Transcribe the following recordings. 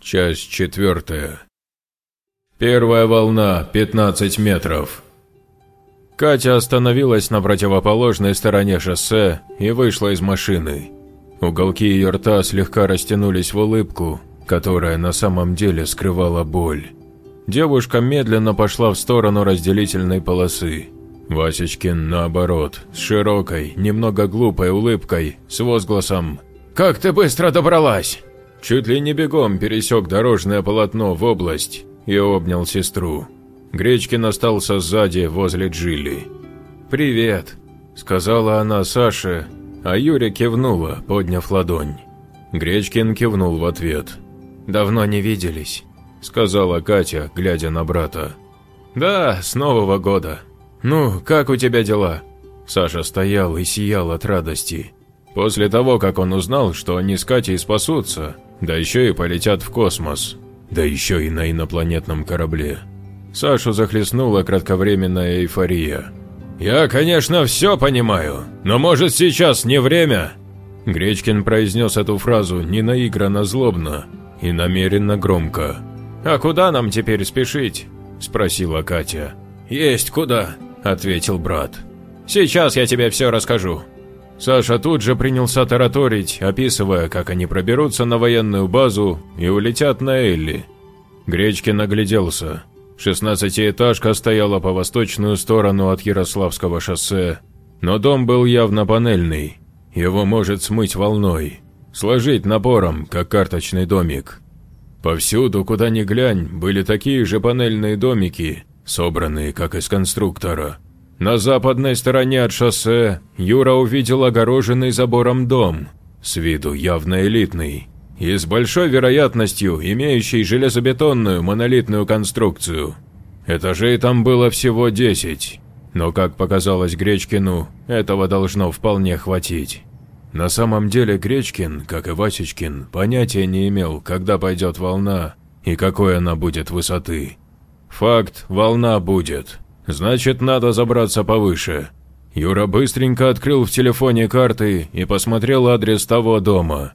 Часть четвертая. Первая волна, 15 метров. Катя остановилась на противоположной стороне шоссе и вышла из машины. Уголки ее рта слегка растянулись в улыбку, которая на самом деле скрывала боль. Девушка медленно пошла в сторону разделительной полосы. Васечкин, наоборот, с широкой, немного глупой улыбкой, с возгласом «Как ты быстро добралась!» чуть ли не бегом пересек дорожное полотно в область и обнял сестру. Гречкин остался сзади, возле Джилли. «Привет», – сказала она Саше, а Юля кивнула, подняв ладонь. Гречкин кивнул в ответ. «Давно не виделись», – сказала Катя, глядя на брата. «Да, с Нового года. Ну, как у тебя дела?» Саша стоял и сиял от радости. После того, как он узнал, что они с Катей спасутся, да еще и полетят в космос. Да еще и на инопланетном корабле. Сашу захлестнула кратковременная эйфория. «Я, конечно, все понимаю, но, может, сейчас не время?» Гречкин произнес эту фразу не наигранно злобно и намеренно громко. «А куда нам теперь спешить?» – спросила Катя. «Есть куда», – ответил брат. «Сейчас я тебе все расскажу. Саша тут же принялся тараторить, описывая, как они проберутся на военную базу и улетят на Элли. Гречкин огляделся. Шестнадцатиэтажка стояла по восточную сторону от Ярославского шоссе, но дом был явно панельный. Его может смыть волной, сложить напором, как карточный домик. Повсюду, куда ни глянь, были такие же панельные домики, собранные как из конструктора. На западной стороне от шоссе Юра увидел огороженный забором дом, с виду явно элитный, и с большой вероятностью имеющий железобетонную монолитную конструкцию. Этажей там было всего 10, но, как показалось Гречкину, этого должно вполне хватить. На самом деле Гречкин, как и Васечкин, понятия не имел, когда пойдет волна и какой она будет высоты. Факт – волна будет. Значит, надо забраться повыше. Юра быстренько открыл в телефоне карты и посмотрел адрес того дома.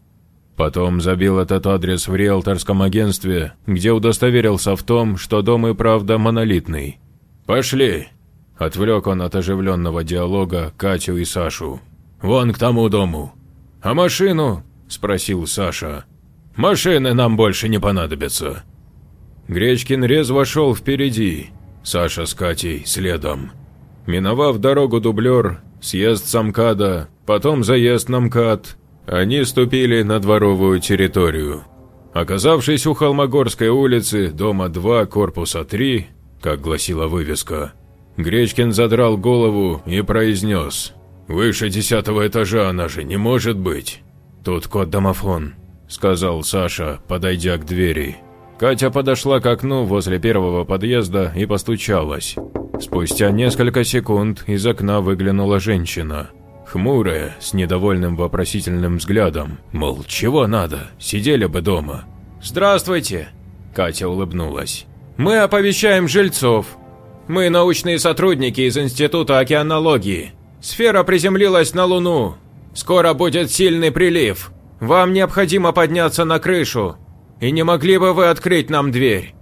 Потом забил этот адрес в риэлторском агентстве, где удостоверился в том, что дом и правда монолитный. «Пошли!» – отвлек он от оживленного диалога Катю и Сашу. «Вон к тому дому!» «А машину?» – спросил Саша. «Машины нам больше не понадобятся!» Гречкин резво шел впереди, Саша с Катей следом. Миновав дорогу дублер, съезд с Амкада, потом заезд на МКАД, они ступили на дворовую территорию. Оказавшись у Холмогорской улицы, дома 2, корпуса 3, как гласила вывеска, Гречкин задрал голову и произнес «Выше десятого этажа она же не может быть!» «Тут код домофон», – сказал Саша, подойдя к двери. Катя подошла к окну возле первого подъезда и постучалась. Спустя несколько секунд из окна выглянула женщина. Хмурая, с недовольным вопросительным взглядом, мол, чего надо, сидели бы дома. «Здравствуйте!» – Катя улыбнулась. «Мы оповещаем жильцов. Мы научные сотрудники из Института океанологии. Сфера приземлилась на Луну. Скоро будет сильный прилив. Вам необходимо подняться на крышу, и не могли бы вы открыть нам дверь?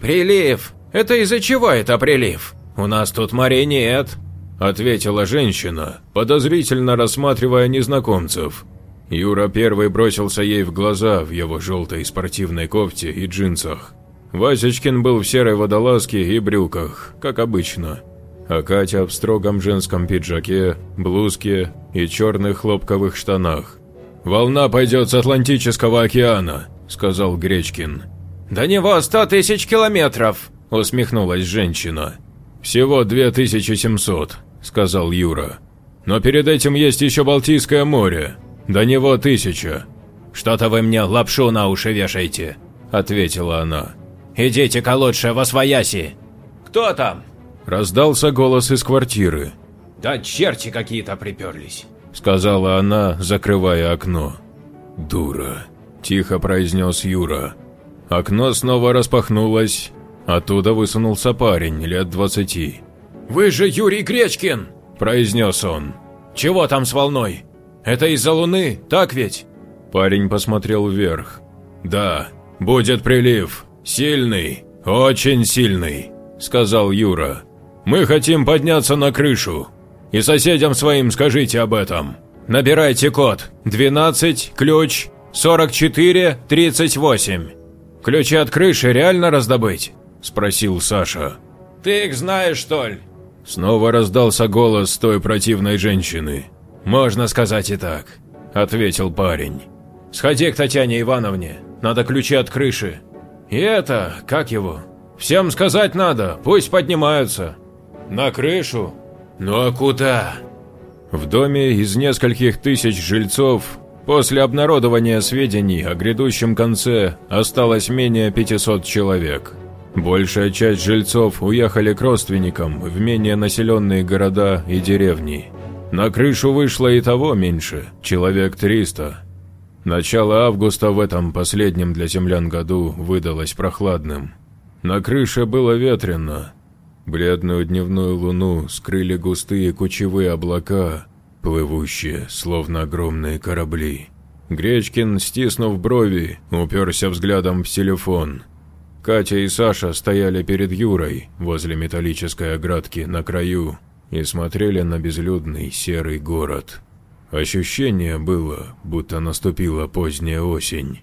Прилив. Это из-за чего это прилив? У нас тут моря нет. Ответила женщина, подозрительно рассматривая незнакомцев. Юра первый бросился ей в глаза в его желтой спортивной кофте и джинсах. Васечкин был в серой водолазке и брюках, как обычно, а Катя в строгом женском пиджаке, блузке и черных хлопковых штанах. «Волна пойдет с Атлантического океана», – сказал Гречкин. «До него сто тысяч километров!» – усмехнулась женщина. «Всего две тысячи семьсот», – сказал Юра. «Но перед этим есть еще Балтийское море. До него тысяча». «Что-то вы мне лапшу на уши вешаете», – ответила она. «Идите-ка лучше во свояси!» «Кто там?» – раздался голос из квартиры. «Да черти какие-то приперлись», – сказала она, закрывая окно. «Дура», тихо произнес Юра. Окно снова распахнулось. Оттуда высунулся парень лет двадцати. «Вы же Юрий Гречкин!» – произнес он. «Чего там с волной? Это из-за луны, так ведь?» Парень посмотрел вверх. «Да, будет прилив. Сильный, очень сильный», – сказал Юра. «Мы хотим подняться на крышу. И соседям своим скажите об этом. Набирайте код 12, ключ 44-38. Ключи от крыши реально раздобыть?» – спросил Саша. «Ты их знаешь, что ли?» Снова раздался голос той противной женщины. «Можно сказать и так», – ответил парень. «Сходи к Татьяне Ивановне, надо ключи от крыши. И это, как его? Всем сказать надо, пусть поднимаются. На крышу? Ну а куда?» В доме из нескольких тысяч жильцов После обнародования сведений о грядущем конце осталось менее 500 человек. Большая часть жильцов уехали к родственникам в менее населенные города и деревни. На крышу вышло и того меньше, человек 300. Начало августа в этом последнем для землян году выдалось прохладным. На крыше было ветрено. Бледную дневную луну скрыли густые кучевые облака – плывущие, словно огромные корабли. Гречкин, стиснув брови, уперся взглядом в телефон. Катя и Саша стояли перед Юрой возле металлической оградки на краю и смотрели на безлюдный серый город. Ощущение было, будто наступила поздняя осень.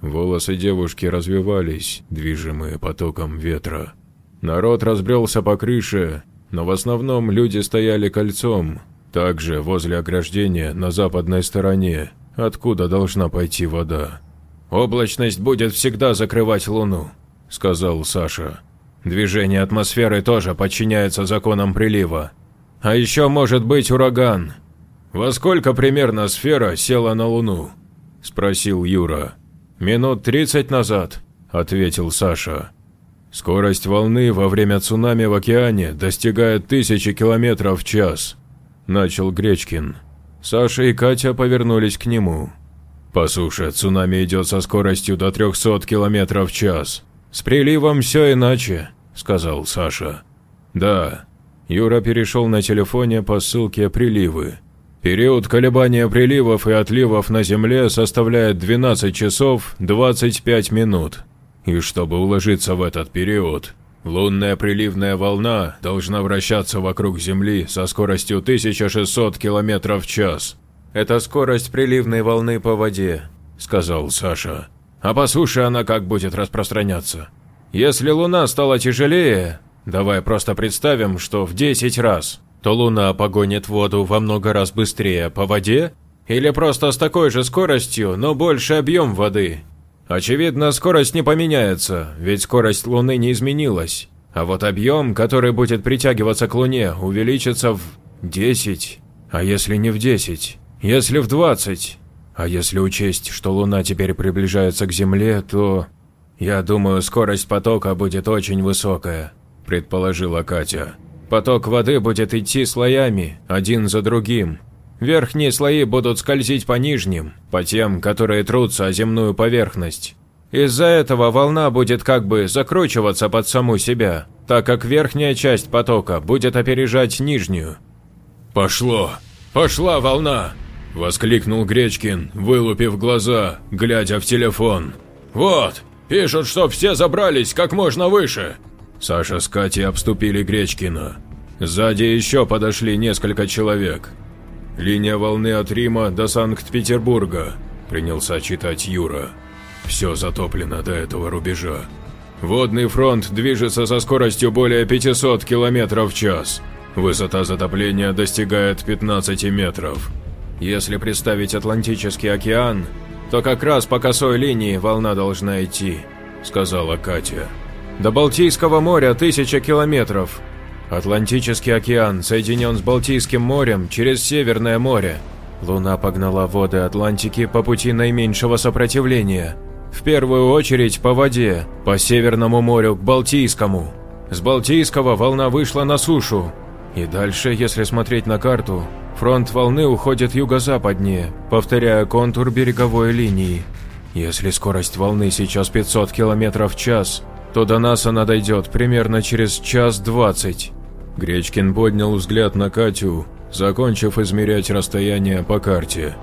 Волосы девушки развивались, движимые потоком ветра. Народ разбрелся по крыше, но в основном люди стояли кольцом, также возле ограждения на западной стороне, откуда должна пойти вода. «Облачность будет всегда закрывать Луну», – сказал Саша. «Движение атмосферы тоже подчиняется законам прилива. А еще может быть ураган». «Во сколько примерно сфера села на Луну?» – спросил Юра. «Минут тридцать назад», – ответил Саша. Скорость волны во время цунами в океане достигает тысячи километров в час. – начал Гречкин. Саша и Катя повернулись к нему. «По суше цунами идет со скоростью до 300 км в час. С приливом все иначе», – сказал Саша. «Да». Юра перешел на телефоне по ссылке «Приливы». Период колебания приливов и отливов на Земле составляет 12 часов 25 минут. И чтобы уложиться в этот период, Лунная приливная волна должна вращаться вокруг Земли со скоростью 1600 км в час. Это скорость приливной волны по воде, сказал Саша. А по суше она как будет распространяться? Если Луна стала тяжелее, давай просто представим, что в 10 раз, то Луна погонит воду во много раз быстрее по воде или просто с такой же скоростью, но больше объем воды. Очевидно, скорость не поменяется, ведь скорость Луны не изменилась. А вот объем, который будет притягиваться к Луне, увеличится в 10, а если не в 10, если в 20. А если учесть, что Луна теперь приближается к Земле, то... Я думаю, скорость потока будет очень высокая, предположила Катя. Поток воды будет идти слоями, один за другим, Верхние слои будут скользить по нижним, по тем, которые трутся о земную поверхность. Из-за этого волна будет как бы закручиваться под саму себя, так как верхняя часть потока будет опережать нижнюю. «Пошло! Пошла волна!» – воскликнул Гречкин, вылупив глаза, глядя в телефон. «Вот! Пишут, что все забрались как можно выше!» Саша с Катей обступили Гречкина. Сзади еще подошли несколько человек – «Линия волны от Рима до Санкт-Петербурга», – принялся читать Юра. «Все затоплено до этого рубежа. Водный фронт движется со скоростью более 500 км в час. Высота затопления достигает 15 метров. Если представить Атлантический океан, то как раз по косой линии волна должна идти», – сказала Катя. «До Балтийского моря тысяча километров, Атлантический океан соединен с Балтийским морем через Северное море. Луна погнала воды Атлантики по пути наименьшего сопротивления. В первую очередь по воде, по Северному морю к Балтийскому. С Балтийского волна вышла на сушу. И дальше, если смотреть на карту, фронт волны уходит юго-западнее, повторяя контур береговой линии. Если скорость волны сейчас 500 км в час, то до нас она дойдет примерно через час двадцать». Гречкин поднял взгляд на Катю, закончив измерять расстояние по карте.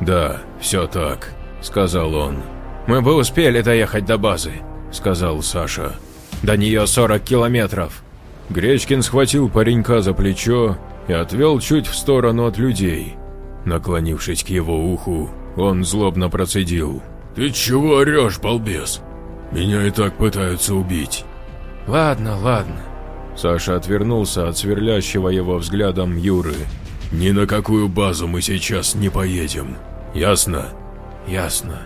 «Да, все так», – сказал он. «Мы бы успели доехать до базы», – сказал Саша. «До нее 40 километров». Гречкин схватил паренька за плечо и отвел чуть в сторону от людей. Наклонившись к его уху, он злобно процедил. «Ты чего орешь, балбес? Меня и так пытаются убить. Ладно, ладно. Саша отвернулся от сверлящего его взглядом Юры. Ни на какую базу мы сейчас не поедем. Ясно? Ясно.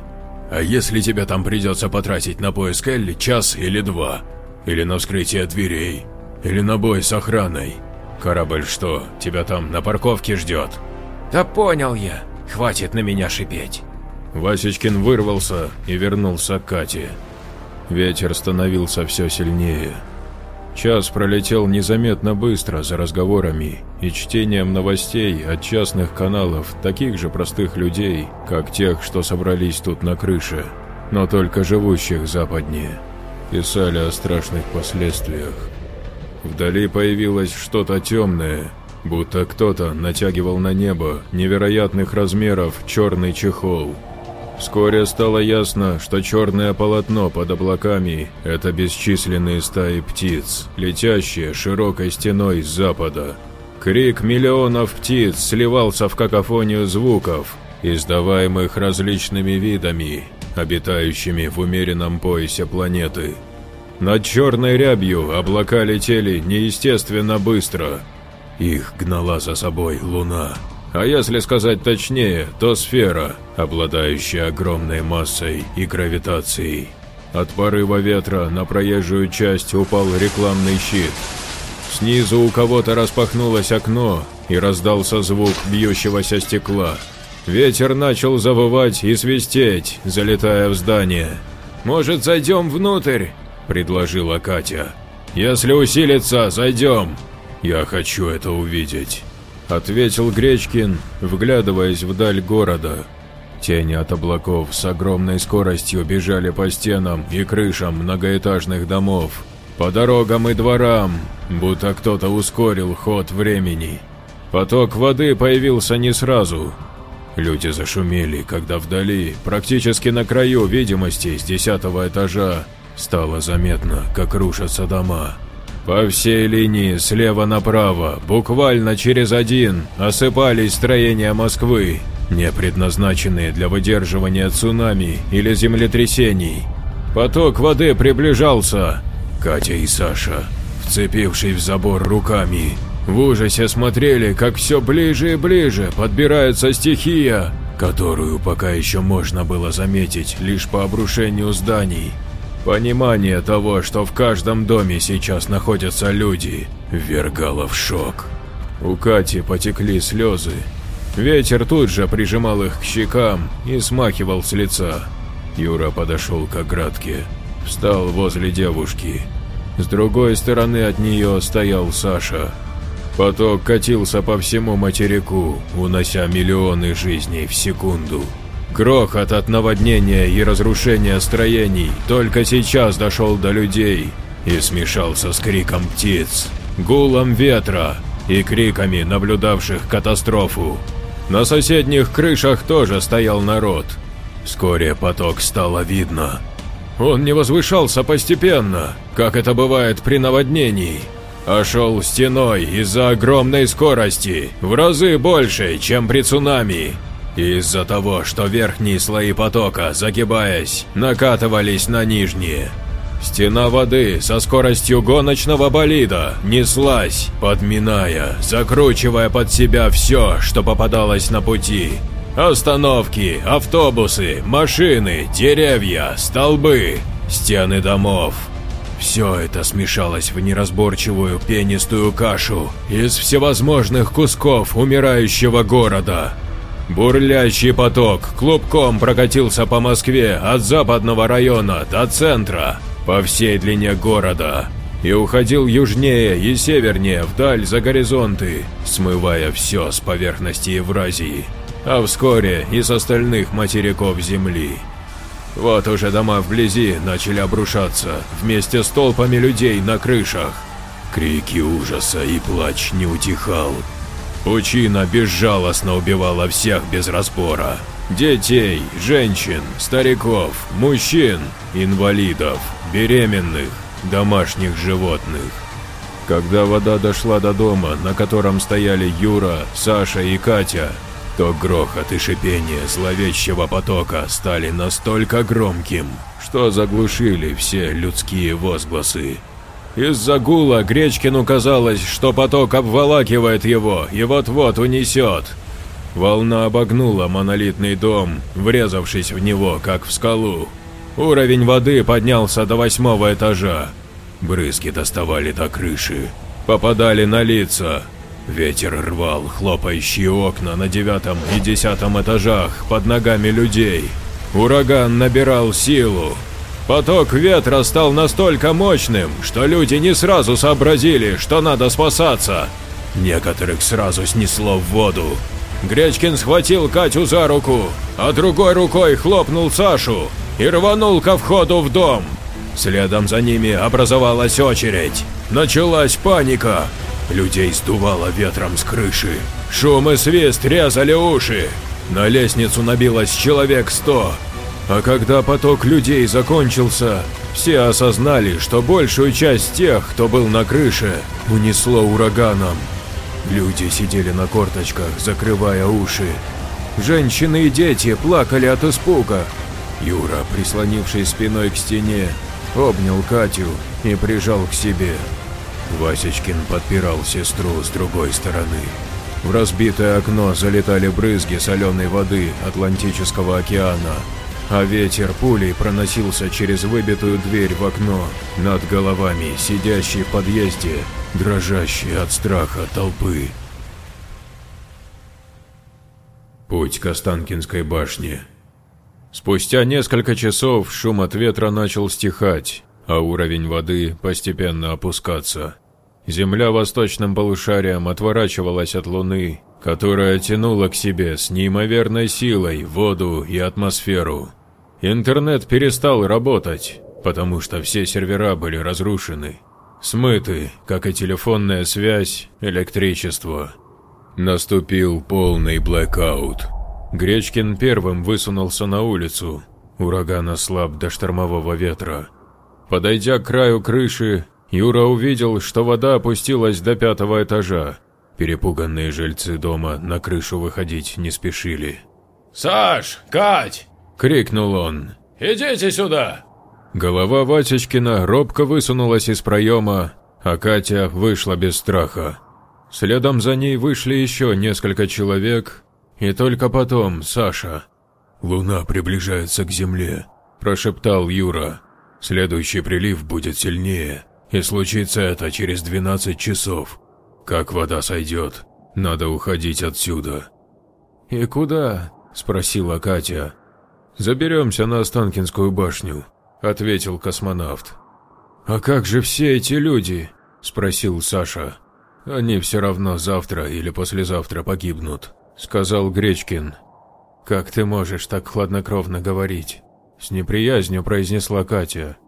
А если тебя там придется потратить на поиск Элли час или два? Или на вскрытие дверей? Или на бой с охраной? Корабль что, тебя там на парковке ждет? Да понял я. Хватит на меня шипеть. Васечкин вырвался и вернулся к Кате. Ветер становился все сильнее. Час пролетел незаметно быстро за разговорами и чтением новостей от частных каналов таких же простых людей, как тех, что собрались тут на крыше, но только живущих западнее. Писали о страшных последствиях. Вдали появилось что-то темное, будто кто-то натягивал на небо невероятных размеров черный чехол – Вскоре стало ясно, что черное полотно под облаками – это бесчисленные стаи птиц, летящие широкой стеной с запада. Крик миллионов птиц сливался в какофонию звуков, издаваемых различными видами, обитающими в умеренном поясе планеты. Над черной рябью облака летели неестественно быстро. Их гнала за собой луна а если сказать точнее, то сфера, обладающая огромной массой и гравитацией. От порыва ветра на проезжую часть упал рекламный щит. Снизу у кого-то распахнулось окно и раздался звук бьющегося стекла. Ветер начал завывать и свистеть, залетая в здание. «Может, зайдем внутрь?» – предложила Катя. «Если усилится, зайдем. Я хочу это увидеть» ответил Гречкин, вглядываясь вдаль города. Тени от облаков с огромной скоростью бежали по стенам и крышам многоэтажных домов, по дорогам и дворам, будто кто-то ускорил ход времени. Поток воды появился не сразу. Люди зашумели, когда вдали, практически на краю видимости с десятого этажа, стало заметно, как рушатся дома. По всей линии слева направо, буквально через один, осыпались строения Москвы, не предназначенные для выдерживания цунами или землетрясений. Поток воды приближался. Катя и Саша, вцепившись в забор руками, в ужасе смотрели, как все ближе и ближе подбирается стихия, которую пока еще можно было заметить лишь по обрушению зданий. Понимание того, что в каждом доме сейчас находятся люди, вергало в шок. У Кати потекли слезы. Ветер тут же прижимал их к щекам и смахивал с лица. Юра подошел к оградке, встал возле девушки. С другой стороны от нее стоял Саша. Поток катился по всему материку, унося миллионы жизней в секунду. Грохот от наводнения и разрушения строений только сейчас дошел до людей и смешался с криком птиц, гулом ветра и криками наблюдавших катастрофу. На соседних крышах тоже стоял народ. Вскоре поток стало видно. Он не возвышался постепенно, как это бывает при наводнении, а шел стеной из-за огромной скорости, в разы больше, чем при цунами. Из-за того, что верхние слои потока, загибаясь, накатывались на нижние. Стена воды со скоростью гоночного болида неслась, подминая, закручивая под себя все, что попадалось на пути. Остановки, автобусы, машины, деревья, столбы, стены домов. Все это смешалось в неразборчивую пенистую кашу из всевозможных кусков умирающего города, Бурлящий поток клубком прокатился по Москве от западного района до центра, по всей длине города, и уходил южнее и севернее вдаль за горизонты, смывая все с поверхности Евразии, а вскоре и с остальных материков Земли. Вот уже дома вблизи начали обрушаться вместе с толпами людей на крышах. Крики ужаса и плач не утихал, Пучина безжалостно убивала всех без разбора. Детей, женщин, стариков, мужчин, инвалидов, беременных, домашних животных. Когда вода дошла до дома, на котором стояли Юра, Саша и Катя, то грохот и шипение зловещего потока стали настолько громким, что заглушили все людские возгласы. Из-за гула Гречкину казалось, что поток обволакивает его и вот-вот унесет. Волна обогнула монолитный дом, врезавшись в него, как в скалу. Уровень воды поднялся до восьмого этажа. Брызги доставали до крыши, попадали на лица. Ветер рвал хлопающие окна на девятом и десятом этажах под ногами людей. Ураган набирал силу, Поток ветра стал настолько мощным, что люди не сразу сообразили, что надо спасаться. Некоторых сразу снесло в воду. Гречкин схватил Катю за руку, а другой рукой хлопнул Сашу и рванул ко входу в дом. Следом за ними образовалась очередь. Началась паника. Людей сдувало ветром с крыши. Шум и свист резали уши. На лестницу набилось человек сто, а когда поток людей закончился, все осознали, что большую часть тех, кто был на крыше, унесло ураганом. Люди сидели на корточках, закрывая уши. Женщины и дети плакали от испуга. Юра, прислонившись спиной к стене, обнял Катю и прижал к себе. Васечкин подпирал сестру с другой стороны. В разбитое окно залетали брызги соленой воды Атлантического океана а ветер пулей проносился через выбитую дверь в окно над головами сидящей в подъезде, дрожащей от страха толпы. Путь к Останкинской башне Спустя несколько часов шум от ветра начал стихать, а уровень воды постепенно опускаться. Земля восточным полушарием отворачивалась от Луны, которая тянула к себе с неимоверной силой воду и атмосферу. Интернет перестал работать, потому что все сервера были разрушены, смыты, как и телефонная связь, электричество. Наступил полный блэкаут. Гречкин первым высунулся на улицу. Ураган ослаб до штормового ветра. Подойдя к краю крыши, Юра увидел, что вода опустилась до пятого этажа. Перепуганные жильцы дома на крышу выходить не спешили. «Саш! Кать! крикнул он. «Идите сюда!» Голова Васечкина робко высунулась из проема, а Катя вышла без страха. Следом за ней вышли еще несколько человек, и только потом Саша. «Луна приближается к Земле», – прошептал Юра. «Следующий прилив будет сильнее, и случится это через 12 часов. Как вода сойдет, надо уходить отсюда». «И куда?» – спросила Катя. «Заберемся на Останкинскую башню», – ответил космонавт. «А как же все эти люди?» – спросил Саша. «Они все равно завтра или послезавтра погибнут», – сказал Гречкин. «Как ты можешь так хладнокровно говорить?» – с неприязнью произнесла Катя.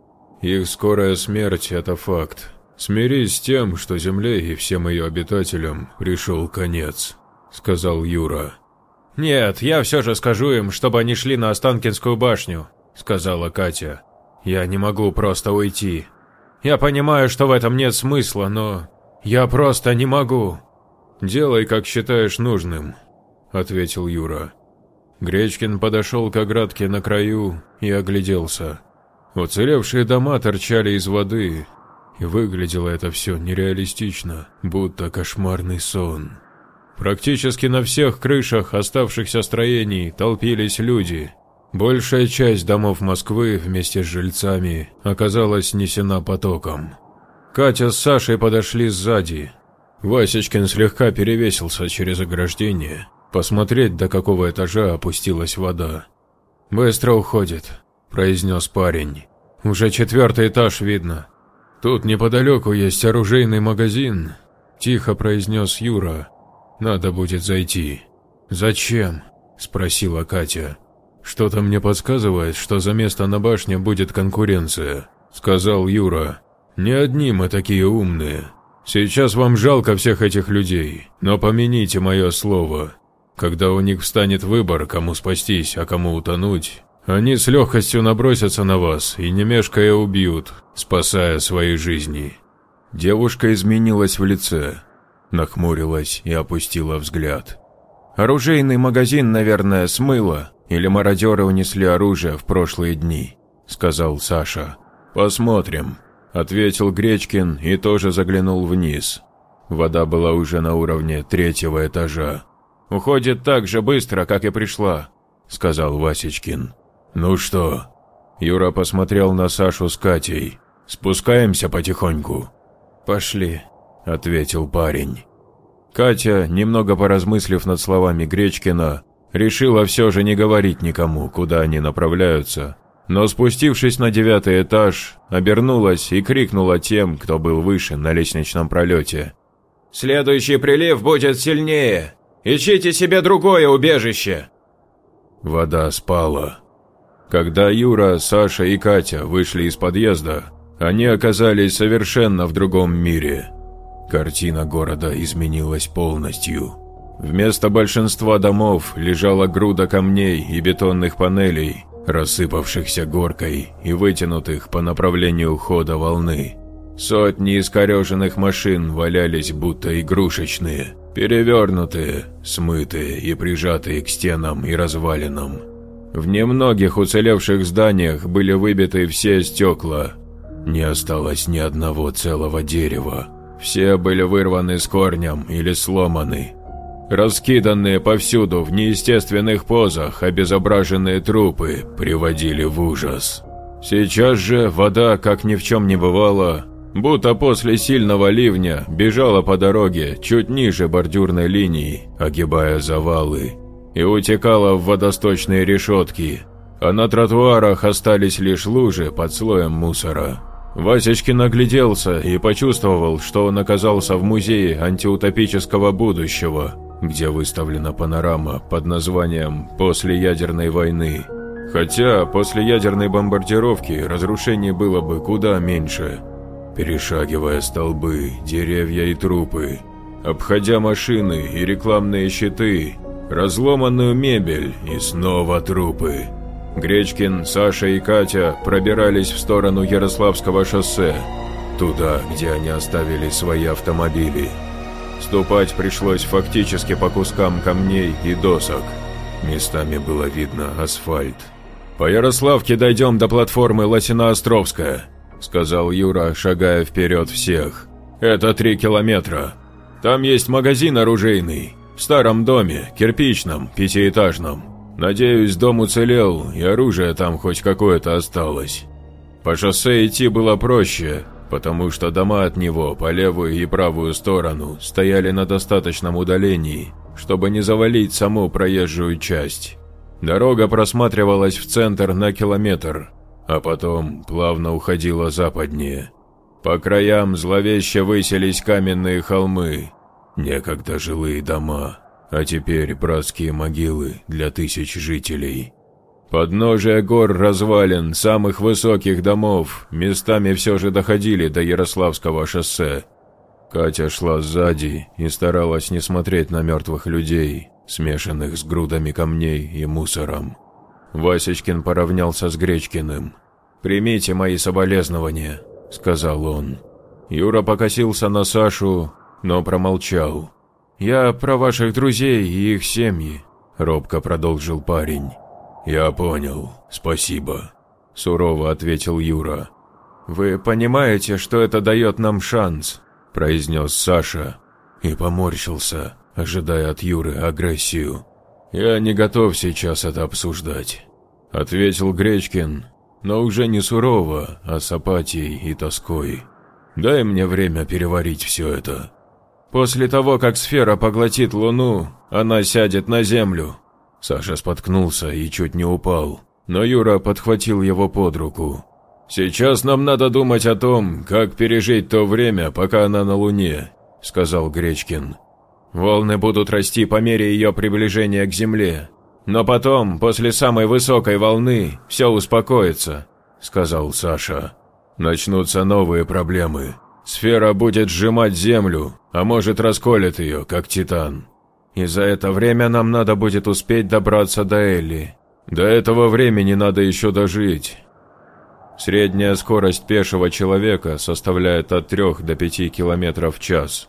«Их скорая смерть – это факт. Смирись с тем, что Земле и всем ее обитателям пришел конец», – сказал Юра. «Нет, я все же скажу им, чтобы они шли на Останкинскую башню», – сказала Катя. «Я не могу просто уйти. Я понимаю, что в этом нет смысла, но я просто не могу». «Делай, как считаешь нужным», – ответил Юра. Гречкин подошел к оградке на краю и огляделся. Уцелевшие дома торчали из воды, и выглядело это все нереалистично, будто кошмарный сон. Практически на всех крышах оставшихся строений толпились люди. Большая часть домов Москвы вместе с жильцами оказалась снесена потоком. Катя с Сашей подошли сзади. Васечкин слегка перевесился через ограждение, посмотреть, до какого этажа опустилась вода. «Быстро уходит», – произнес парень. «Уже четвертый этаж видно. Тут неподалеку есть оружейный магазин», – тихо произнес Юра, надо будет зайти. Зачем? Спросила Катя. Что-то мне подсказывает, что за место на башне будет конкуренция, сказал Юра. Не одни мы такие умные. Сейчас вам жалко всех этих людей, но помяните мое слово. Когда у них встанет выбор, кому спастись, а кому утонуть, они с легкостью набросятся на вас и не мешкая убьют, спасая свои жизни. Девушка изменилась в лице нахмурилась и опустила взгляд. «Оружейный магазин, наверное, смыло, или мародеры унесли оружие в прошлые дни», – сказал Саша. «Посмотрим», – ответил Гречкин и тоже заглянул вниз. Вода была уже на уровне третьего этажа. «Уходит так же быстро, как и пришла», – сказал Васечкин. «Ну что?» Юра посмотрел на Сашу с Катей. «Спускаемся потихоньку?» «Пошли», – ответил парень. Катя, немного поразмыслив над словами Гречкина, решила все же не говорить никому, куда они направляются. Но спустившись на девятый этаж, обернулась и крикнула тем, кто был выше на лестничном пролете. «Следующий прилив будет сильнее! Ищите себе другое убежище!» Вода спала. Когда Юра, Саша и Катя вышли из подъезда, они оказались совершенно в другом мире – Картина города изменилась полностью. Вместо большинства домов лежала груда камней и бетонных панелей, рассыпавшихся горкой и вытянутых по направлению хода волны. Сотни искореженных машин валялись будто игрушечные, перевернутые, смытые и прижатые к стенам и развалинам. В немногих уцелевших зданиях были выбиты все стекла. Не осталось ни одного целого дерева. Все были вырваны с корнем или сломаны. Раскиданные повсюду в неестественных позах обезображенные трупы приводили в ужас. Сейчас же вода, как ни в чем не бывало, будто после сильного ливня бежала по дороге чуть ниже бордюрной линии, огибая завалы, и утекала в водосточные решетки, а на тротуарах остались лишь лужи под слоем мусора. Васечкин огляделся и почувствовал, что он оказался в музее антиутопического будущего, где выставлена панорама под названием «После ядерной войны». Хотя после ядерной бомбардировки разрушений было бы куда меньше. Перешагивая столбы, деревья и трупы, обходя машины и рекламные щиты, разломанную мебель и снова трупы. Гречкин, Саша и Катя пробирались в сторону Ярославского шоссе, туда, где они оставили свои автомобили. Ступать пришлось фактически по кускам камней и досок. Местами было видно асфальт. «По Ярославке дойдем до платформы Лосиноостровская», – сказал Юра, шагая вперед всех. «Это три километра. Там есть магазин оружейный, в старом доме, кирпичном, пятиэтажном. Надеюсь, дом уцелел, и оружие там хоть какое-то осталось. По шоссе идти было проще, потому что дома от него по левую и правую сторону стояли на достаточном удалении, чтобы не завалить саму проезжую часть. Дорога просматривалась в центр на километр, а потом плавно уходила западнее. По краям зловеще высились каменные холмы, некогда жилые дома а теперь братские могилы для тысяч жителей. Подножие гор развалин, самых высоких домов, местами все же доходили до Ярославского шоссе. Катя шла сзади и старалась не смотреть на мертвых людей, смешанных с грудами камней и мусором. Васечкин поравнялся с Гречкиным. «Примите мои соболезнования», — сказал он. Юра покосился на Сашу, но промолчал. «Я про ваших друзей и их семьи», – робко продолжил парень. «Я понял, спасибо», – сурово ответил Юра. «Вы понимаете, что это дает нам шанс», – произнес Саша и поморщился, ожидая от Юры агрессию. «Я не готов сейчас это обсуждать», – ответил Гречкин, но уже не сурово, а с апатией и тоской. «Дай мне время переварить все это». После того, как сфера поглотит Луну, она сядет на Землю. Саша споткнулся и чуть не упал, но Юра подхватил его под руку. «Сейчас нам надо думать о том, как пережить то время, пока она на Луне», – сказал Гречкин. «Волны будут расти по мере ее приближения к Земле, но потом, после самой высокой волны, все успокоится», – сказал Саша. «Начнутся новые проблемы. Сфера будет сжимать землю, а может расколет ее, как титан. И за это время нам надо будет успеть добраться до Элли. До этого времени надо еще дожить. Средняя скорость пешего человека составляет от 3 до 5 километров в час.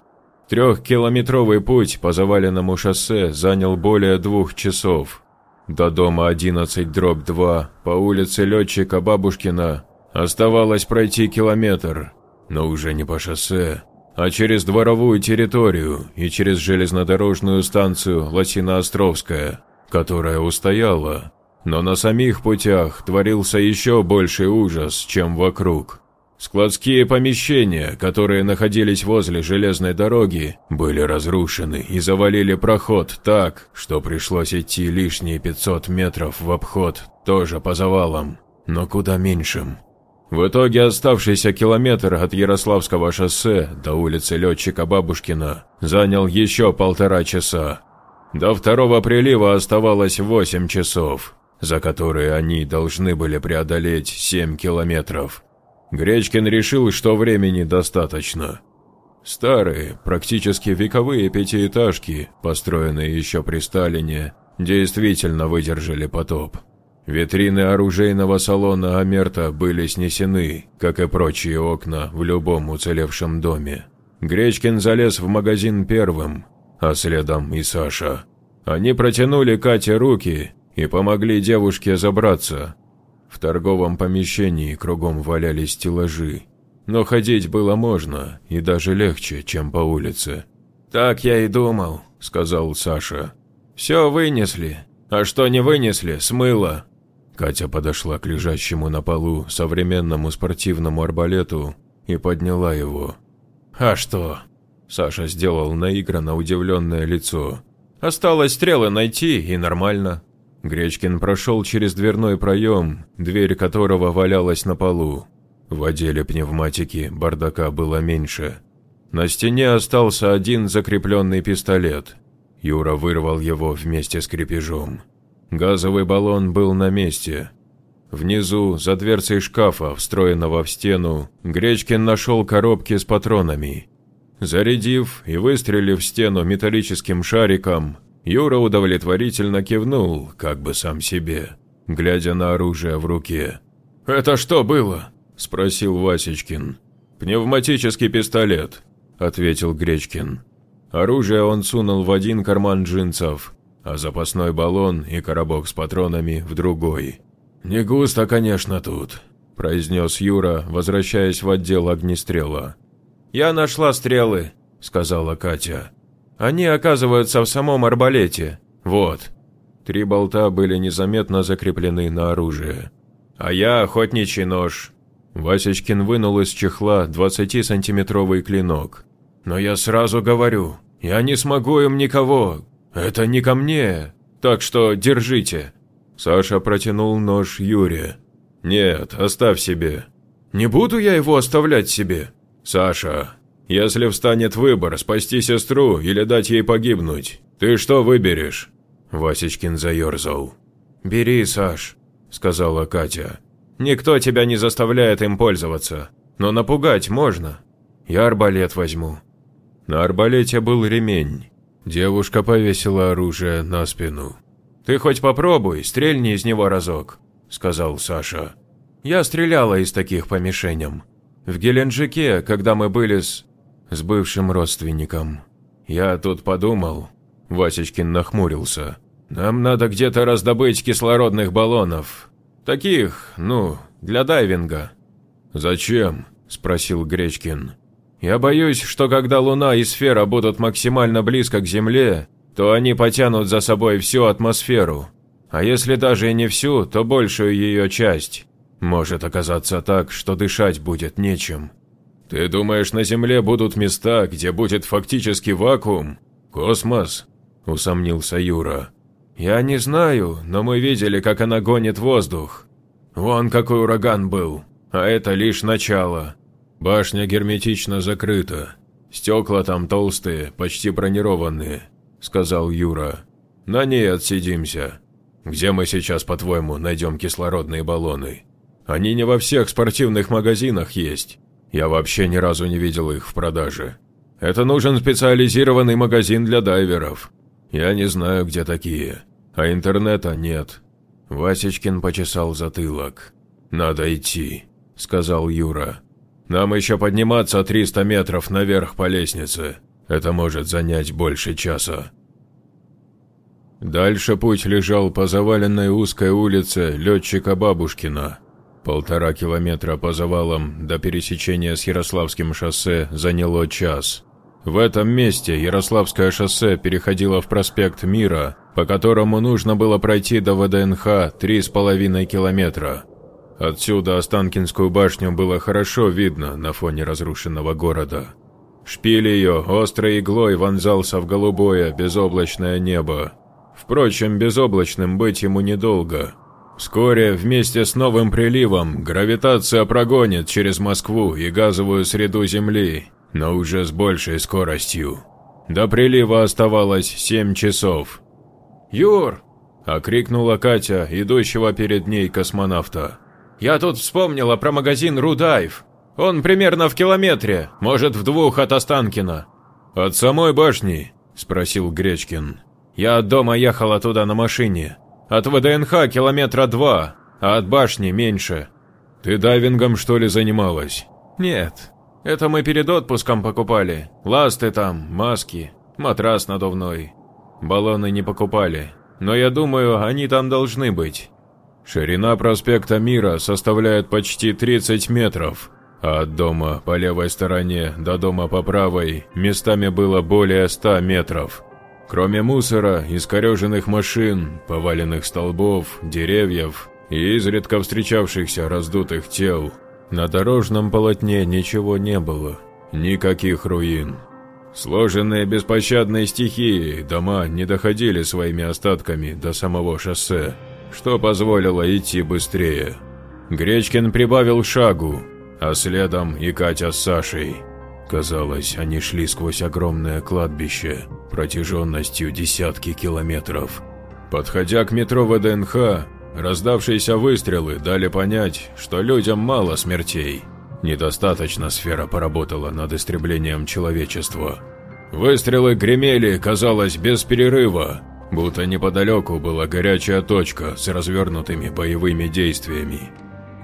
Трехкилометровый путь по заваленному шоссе занял более двух часов. До дома 11 дробь 2 по улице летчика Бабушкина оставалось пройти километр – но уже не по шоссе, а через дворовую территорию и через железнодорожную станцию Лосиноостровская, которая устояла. Но на самих путях творился еще больший ужас, чем вокруг. Складские помещения, которые находились возле железной дороги, были разрушены и завалили проход так, что пришлось идти лишние 500 метров в обход, тоже по завалам, но куда меньшим. В итоге оставшийся километр от Ярославского шоссе до улицы летчика Бабушкина занял еще полтора часа. До второго прилива оставалось 8 часов, за которые они должны были преодолеть 7 километров. Гречкин решил, что времени достаточно. Старые, практически вековые пятиэтажки, построенные еще при Сталине, действительно выдержали потоп. Витрины оружейного салона Амерта были снесены, как и прочие окна в любом уцелевшем доме. Гречкин залез в магазин первым, а следом и Саша. Они протянули Кате руки и помогли девушке забраться. В торговом помещении кругом валялись стеллажи, но ходить было можно и даже легче, чем по улице. «Так я и думал», – сказал Саша. «Все вынесли, а что не вынесли, смыло». Катя подошла к лежащему на полу современному спортивному арбалету и подняла его. «А что?» Саша сделал наигранно удивленное лицо. «Осталось стрелы найти, и нормально». Гречкин прошел через дверной проем, дверь которого валялась на полу. В отделе пневматики бардака было меньше. На стене остался один закрепленный пистолет. Юра вырвал его вместе с крепежом. Газовый баллон был на месте. Внизу, за дверцей шкафа, встроенного в стену, Гречкин нашел коробки с патронами. Зарядив и выстрелив в стену металлическим шариком, Юра удовлетворительно кивнул, как бы сам себе, глядя на оружие в руке. «Это что было?» – спросил Васечкин. «Пневматический пистолет», – ответил Гречкин. Оружие он сунул в один карман джинсов, а запасной баллон и коробок с патронами в другой. «Не густо, конечно, тут», – произнес Юра, возвращаясь в отдел огнестрела. «Я нашла стрелы», – сказала Катя. «Они оказываются в самом арбалете. Вот». Три болта были незаметно закреплены на оружие. «А я охотничий нож». Васечкин вынул из чехла 20-сантиметровый клинок. «Но я сразу говорю, я не смогу им никого, «Это не ко мне, так что держите». Саша протянул нож Юре. «Нет, оставь себе». «Не буду я его оставлять себе». «Саша, если встанет выбор, спасти сестру или дать ей погибнуть, ты что выберешь?» Васечкин заерзал. «Бери, Саш», – сказала Катя. «Никто тебя не заставляет им пользоваться, но напугать можно. Я арбалет возьму». На арбалете был ремень. Девушка повесила оружие на спину. «Ты хоть попробуй, стрельни из него разок», – сказал Саша. «Я стреляла из таких по мишеням. В Геленджике, когда мы были с… с бывшим родственником. Я тут подумал…» – Васечкин нахмурился. «Нам надо где-то раздобыть кислородных баллонов. Таких, ну, для дайвинга». «Зачем?» – спросил Гречкин. Я боюсь, что когда Луна и сфера будут максимально близко к Земле, то они потянут за собой всю атмосферу. А если даже и не всю, то большую ее часть. Может оказаться так, что дышать будет нечем. Ты думаешь, на Земле будут места, где будет фактически вакуум? Космос? Усомнился Юра. Я не знаю, но мы видели, как она гонит воздух. Вон какой ураган был, а это лишь начало. Башня герметично закрыта. Стекла там толстые, почти бронированные», – сказал Юра. «На ней отсидимся. Где мы сейчас, по-твоему, найдем кислородные баллоны? Они не во всех спортивных магазинах есть. Я вообще ни разу не видел их в продаже. Это нужен специализированный магазин для дайверов. Я не знаю, где такие, а интернета нет». Васечкин почесал затылок. «Надо идти», – сказал Юра. Нам еще подниматься 300 метров наверх по лестнице. Это может занять больше часа. Дальше путь лежал по заваленной узкой улице летчика Бабушкина. Полтора километра по завалам до пересечения с Ярославским шоссе заняло час. В этом месте Ярославское шоссе переходило в проспект Мира, по которому нужно было пройти до ВДНХ 3,5 километра. Отсюда Останкинскую башню было хорошо видно на фоне разрушенного города. Шпиль ее острой иглой вонзался в голубое, безоблачное небо. Впрочем, безоблачным быть ему недолго. Вскоре, вместе с новым приливом, гравитация прогонит через Москву и газовую среду Земли, но уже с большей скоростью. До прилива оставалось 7 часов. «Юр!» – окрикнула Катя, идущего перед ней космонавта. Я тут вспомнила про магазин «Рудаев». Он примерно в километре, может, в двух от Останкина». «От самой башни?» – спросил Гречкин. «Я от дома ехала туда на машине. От ВДНХ километра два, а от башни меньше». «Ты дайвингом, что ли, занималась?» «Нет. Это мы перед отпуском покупали. Ласты там, маски, матрас надувной. Баллоны не покупали. Но я думаю, они там должны быть. Ширина проспекта Мира составляет почти 30 метров, а от дома по левой стороне до дома по правой местами было более 100 метров. Кроме мусора, искореженных машин, поваленных столбов, деревьев и изредка встречавшихся раздутых тел, на дорожном полотне ничего не было, никаких руин. Сложенные беспощадной стихией дома не доходили своими остатками до самого шоссе что позволило идти быстрее. Гречкин прибавил шагу, а следом и Катя с Сашей. Казалось, они шли сквозь огромное кладбище протяженностью десятки километров. Подходя к метро ВДНХ, раздавшиеся выстрелы дали понять, что людям мало смертей. Недостаточно сфера поработала над истреблением человечества. Выстрелы гремели, казалось, без перерыва, будто неподалеку была горячая точка с развернутыми боевыми действиями.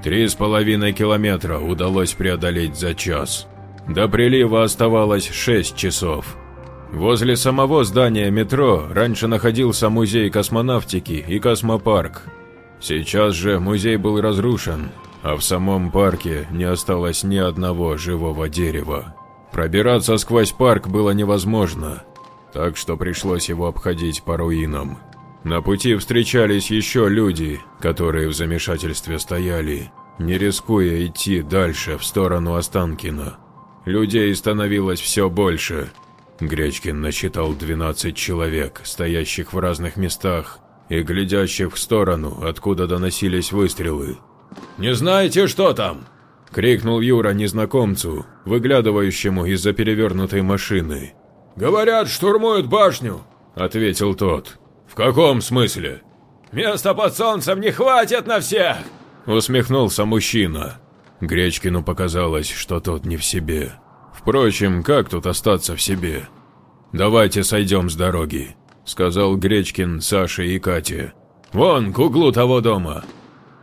Три с половиной километра удалось преодолеть за час. До прилива оставалось 6 часов. Возле самого здания метро раньше находился музей космонавтики и космопарк. Сейчас же музей был разрушен, а в самом парке не осталось ни одного живого дерева. Пробираться сквозь парк было невозможно, так что пришлось его обходить по руинам. На пути встречались еще люди, которые в замешательстве стояли, не рискуя идти дальше в сторону Останкина. Людей становилось все больше. Гречкин насчитал 12 человек, стоящих в разных местах и глядящих в сторону, откуда доносились выстрелы. «Не знаете, что там?» – крикнул Юра незнакомцу, выглядывающему из-за перевернутой машины. «Говорят, штурмуют башню», — ответил тот. «В каком смысле?» «Места под солнцем не хватит на всех!» — усмехнулся мужчина. Гречкину показалось, что тот не в себе. Впрочем, как тут остаться в себе? «Давайте сойдем с дороги», — сказал Гречкин Саше и Кате. «Вон, к углу того дома».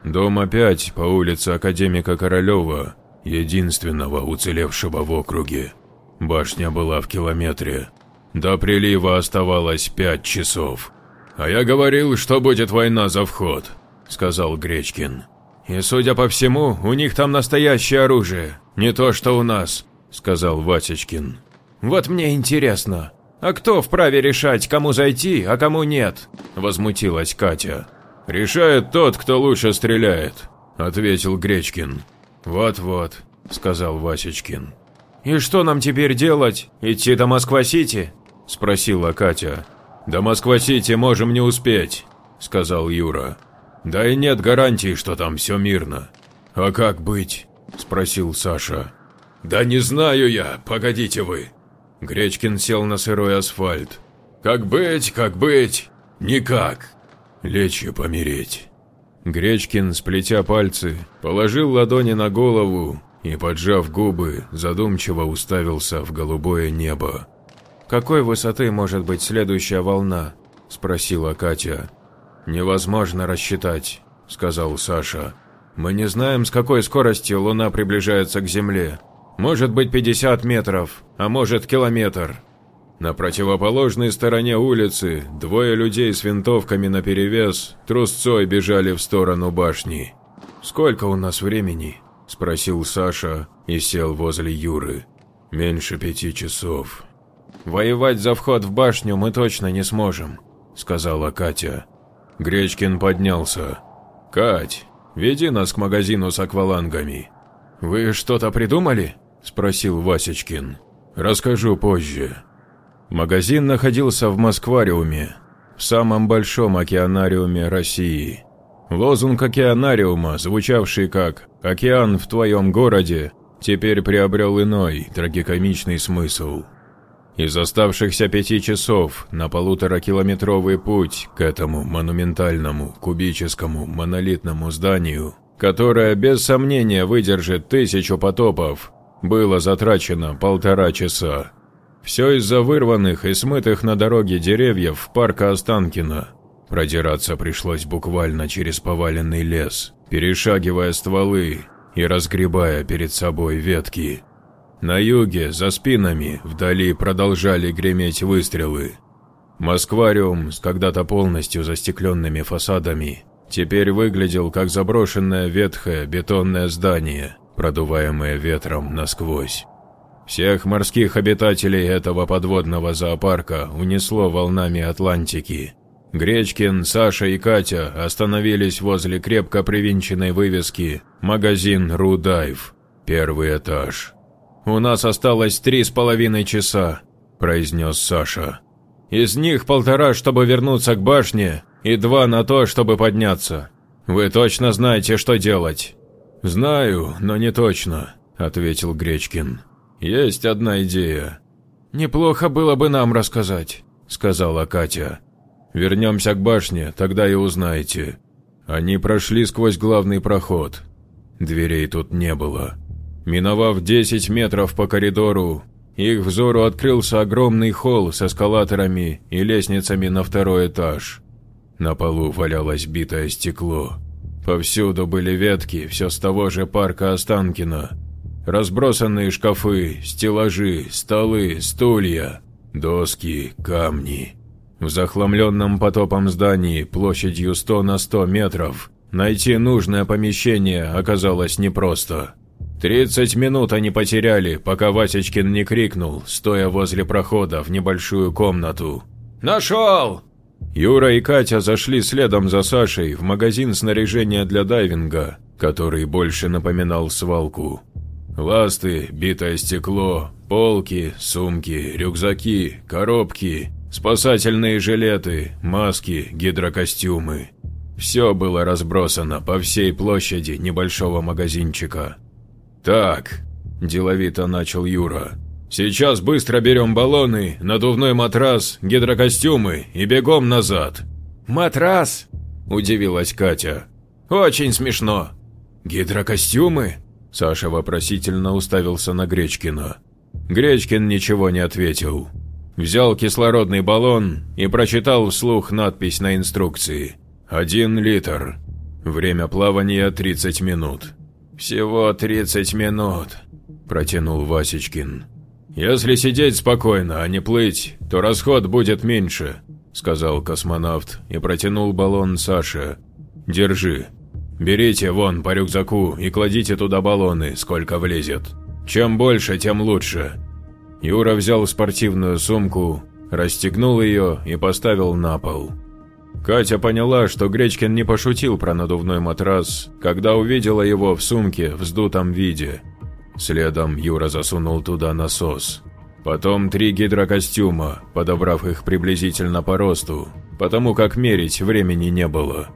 Дом опять по улице Академика Королева, единственного уцелевшего в округе. Башня была в километре. До прилива оставалось пять часов. «А я говорил, что будет война за вход», – сказал Гречкин. «И судя по всему, у них там настоящее оружие, не то что у нас», – сказал Васечкин. «Вот мне интересно, а кто вправе решать, кому зайти, а кому нет?» – возмутилась Катя. «Решает тот, кто лучше стреляет», – ответил Гречкин. «Вот-вот», – сказал Васечкин. «И что нам теперь делать? Идти до Москва-Сити?» – спросила Катя. «До Москва-Сити можем не успеть», – сказал Юра. «Да и нет гарантий, что там все мирно». «А как быть?» – спросил Саша. «Да не знаю я, погодите вы». Гречкин сел на сырой асфальт. «Как быть, как быть? Никак. Лечь и помереть». Гречкин, сплетя пальцы, положил ладони на голову и, поджав губы, задумчиво уставился в голубое небо. «Какой высоты может быть следующая волна?» – спросила Катя. «Невозможно рассчитать», – сказал Саша. «Мы не знаем, с какой скорости Луна приближается к Земле. Может быть 50 метров, а может километр». На противоположной стороне улицы двое людей с винтовками наперевес трусцой бежали в сторону башни. «Сколько у нас времени?» – спросил Саша и сел возле Юры. «Меньше пяти часов». «Воевать за вход в башню мы точно не сможем», – сказала Катя. Гречкин поднялся. «Кать, веди нас к магазину с аквалангами». «Вы что-то придумали?» – спросил Васечкин. «Расскажу позже». Магазин находился в Москвариуме, в самом большом океанариуме России. Лозунг океанариума, звучавший как «Океан в твоем городе», теперь приобрел иной, трагикомичный смысл. Из оставшихся пяти часов на полуторакилометровый путь к этому монументальному, кубическому, монолитному зданию, которое без сомнения выдержит тысячу потопов, было затрачено полтора часа. Все из-за вырванных и смытых на дороге деревьев парка Останкина – Продираться пришлось буквально через поваленный лес, перешагивая стволы и разгребая перед собой ветки. На юге, за спинами, вдали продолжали греметь выстрелы. Москвариум с когда-то полностью застекленными фасадами теперь выглядел как заброшенное ветхое бетонное здание, продуваемое ветром насквозь. Всех морских обитателей этого подводного зоопарка унесло волнами Атлантики – Гречкин, Саша и Катя остановились возле крепко привинченной вывески «Магазин Рудаев. Первый этаж». «У нас осталось три с половиной часа», – произнес Саша. «Из них полтора, чтобы вернуться к башне, и два на то, чтобы подняться. Вы точно знаете, что делать?» «Знаю, но не точно», – ответил Гречкин. «Есть одна идея». «Неплохо было бы нам рассказать», – сказала Катя. Вернемся к башне, тогда и узнаете. Они прошли сквозь главный проход. Дверей тут не было. Миновав 10 метров по коридору, их взору открылся огромный холл с эскалаторами и лестницами на второй этаж. На полу валялось битое стекло. Повсюду были ветки все с того же парка Останкина. Разбросанные шкафы, стеллажи, столы, стулья, доски, камни в захламленном потопом здании площадью 100 на 100 метров найти нужное помещение оказалось непросто. 30 минут они потеряли, пока Васечкин не крикнул, стоя возле прохода в небольшую комнату. «Нашел!» Юра и Катя зашли следом за Сашей в магазин снаряжения для дайвинга, который больше напоминал свалку. Ласты, битое стекло, полки, сумки, рюкзаки, коробки Спасательные жилеты, маски, гидрокостюмы. Все было разбросано по всей площади небольшого магазинчика. «Так», – деловито начал Юра, – «сейчас быстро берем баллоны, надувной матрас, гидрокостюмы и бегом назад». «Матрас?» – удивилась Катя. «Очень смешно». «Гидрокостюмы?» – Саша вопросительно уставился на Гречкина. Гречкин ничего не ответил взял кислородный баллон и прочитал вслух надпись на инструкции. «Один литр. Время плавания 30 минут». «Всего 30 минут», – протянул Васечкин. «Если сидеть спокойно, а не плыть, то расход будет меньше», – сказал космонавт и протянул баллон Саше. «Держи. Берите вон по рюкзаку и кладите туда баллоны, сколько влезет. Чем больше, тем лучше. Юра взял спортивную сумку, расстегнул ее и поставил на пол. Катя поняла, что Гречкин не пошутил про надувной матрас, когда увидела его в сумке в сдутом виде. Следом Юра засунул туда насос. Потом три гидрокостюма, подобрав их приблизительно по росту, потому как мерить времени не было.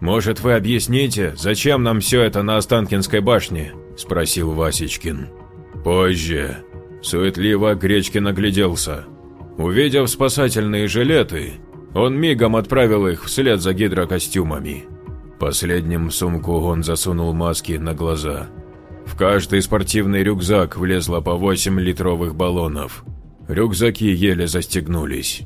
«Может, вы объясните, зачем нам все это на Останкинской башне?» – спросил Васечкин. «Позже», Суетливо Гречкин огляделся. Увидев спасательные жилеты, он мигом отправил их вслед за гидрокостюмами. Последним в сумку он засунул маски на глаза. В каждый спортивный рюкзак влезло по 8 литровых баллонов. Рюкзаки еле застегнулись.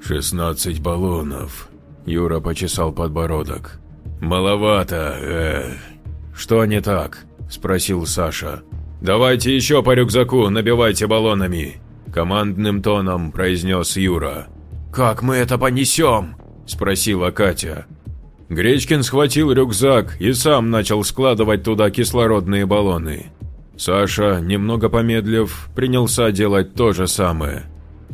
16 баллонов. Юра почесал подбородок. Маловато, э. Что не так? спросил Саша. «Давайте еще по рюкзаку набивайте баллонами», – командным тоном произнес Юра. «Как мы это понесем?» – спросила Катя. Гречкин схватил рюкзак и сам начал складывать туда кислородные баллоны. Саша, немного помедлив, принялся делать то же самое.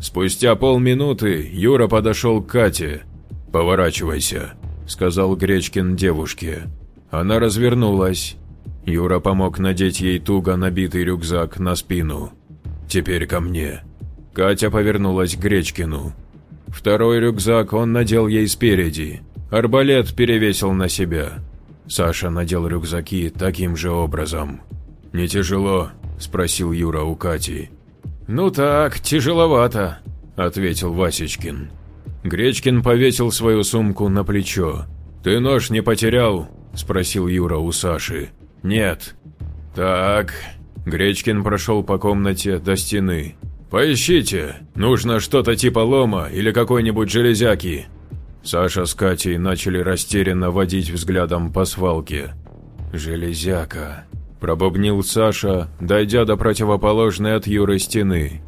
Спустя полминуты Юра подошел к Кате. «Поворачивайся», – сказал Гречкин девушке. Она развернулась. Юра помог надеть ей туго набитый рюкзак на спину. «Теперь ко мне». Катя повернулась к Гречкину. Второй рюкзак он надел ей спереди, арбалет перевесил на себя. Саша надел рюкзаки таким же образом. «Не тяжело?» – спросил Юра у Кати. «Ну так, тяжеловато», – ответил Васечкин. Гречкин повесил свою сумку на плечо. «Ты нож не потерял?» – спросил Юра у Саши. «Нет». «Так...» Гречкин прошел по комнате до стены. «Поищите! Нужно что-то типа лома или какой-нибудь железяки!» Саша с Катей начали растерянно водить взглядом по свалке. «Железяка!» – Пробобнил Саша, дойдя до противоположной от Юры стены.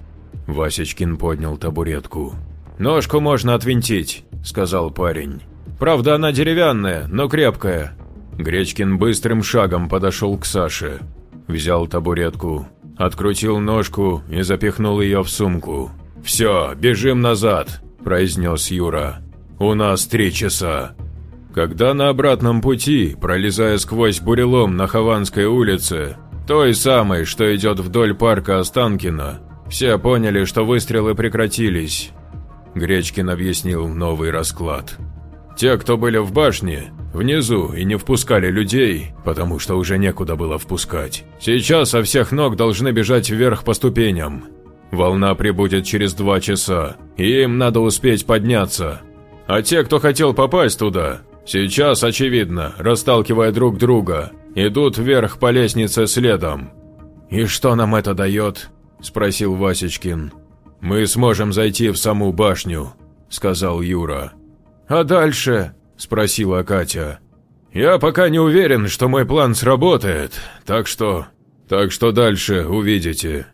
Васечкин поднял табуретку. «Ножку можно отвинтить», – сказал парень. «Правда, она деревянная, но крепкая. Гречкин быстрым шагом подошел к Саше, взял табуретку, открутил ножку и запихнул ее в сумку. «Все, бежим назад!» – произнес Юра. «У нас три часа!» Когда на обратном пути, пролезая сквозь бурелом на Хованской улице, той самой, что идет вдоль парка Останкина, все поняли, что выстрелы прекратились. Гречкин объяснил новый расклад. Те, кто были в башне, внизу и не впускали людей, потому что уже некуда было впускать. Сейчас со всех ног должны бежать вверх по ступеням. Волна прибудет через два часа, и им надо успеть подняться. А те, кто хотел попасть туда, сейчас, очевидно, расталкивая друг друга, идут вверх по лестнице следом. «И что нам это дает?» – спросил Васечкин. «Мы сможем зайти в саму башню», – сказал Юра. «А дальше?» – спросила Катя. «Я пока не уверен, что мой план сработает, так что... так что дальше увидите».